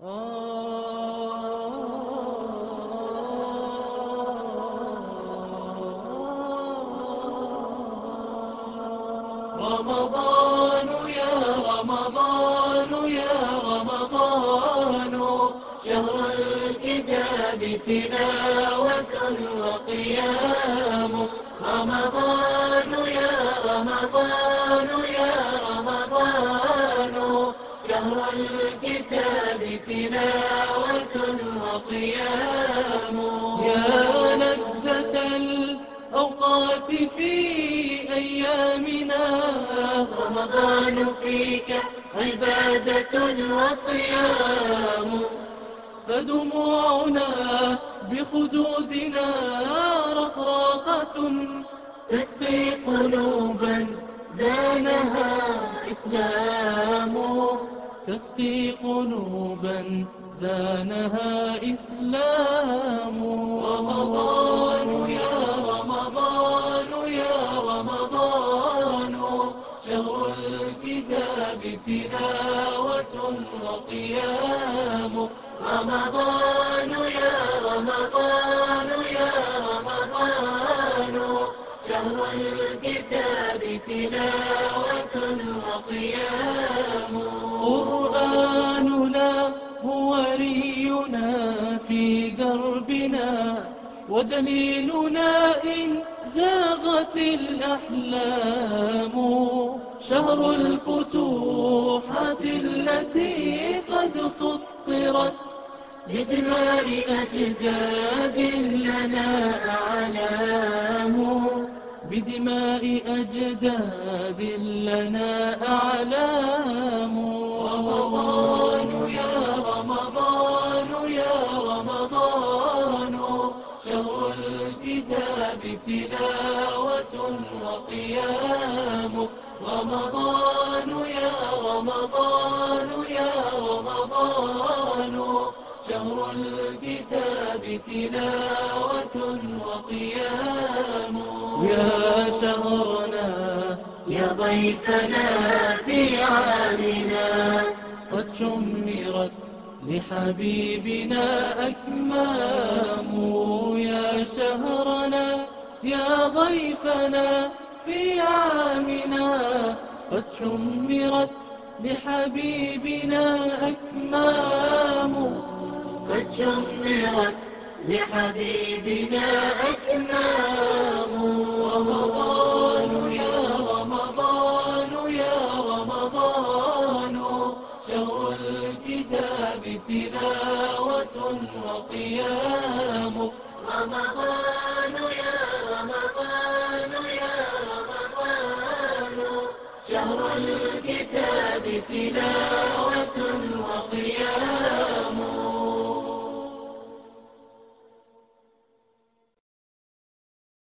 رمضان يا رمضان يا رمضان شهر الكتاب تلاوة وقيام رمضان يا رمضان. الكتاب تلاوة وقيام. يا لذة الأوقات في أيامنا. رمضان فيك عبادة وصيام. فدموعنا بخدودنا رقراقة. تسقي قلوبا زانها إسلام. تسقي قلوبا زانها إسلام. رمضان يا رمضان يا رمضان. شهر الكتاب تلاوة وقيام. رمضان يا رمضان يا رمضان. شهر الكتاب تلاوة وقيام قرآننا هو رينا في دربنا ودليلنا إن زاغت الأحلام. شهر الفتوحات التي قد سطرت بدماء أجداد لنا أعلام. بدماء أجداد لنا أعلام. رمضان يا رمضان يا رمضان. شهر الكتاب تلاوة وقيام. رمضان يا رمضان يا رمضان. شهر الكتاب تلاوة وقيام. يا شهرنا يا ضيفنا في عامنا قد شمرت لحبيبنا أكمام. يا شهرنا يا ضيفنا في عامنا. قد شمرت لحبيبنا أكمام. قد شمرت لحبيبنا أكمام. رمضان يا رمضان يا رمضان. شهر الكتاب تلاوة وقيام. رمضان يا رمضان يا رمضان. شهر الكتاب تلاوة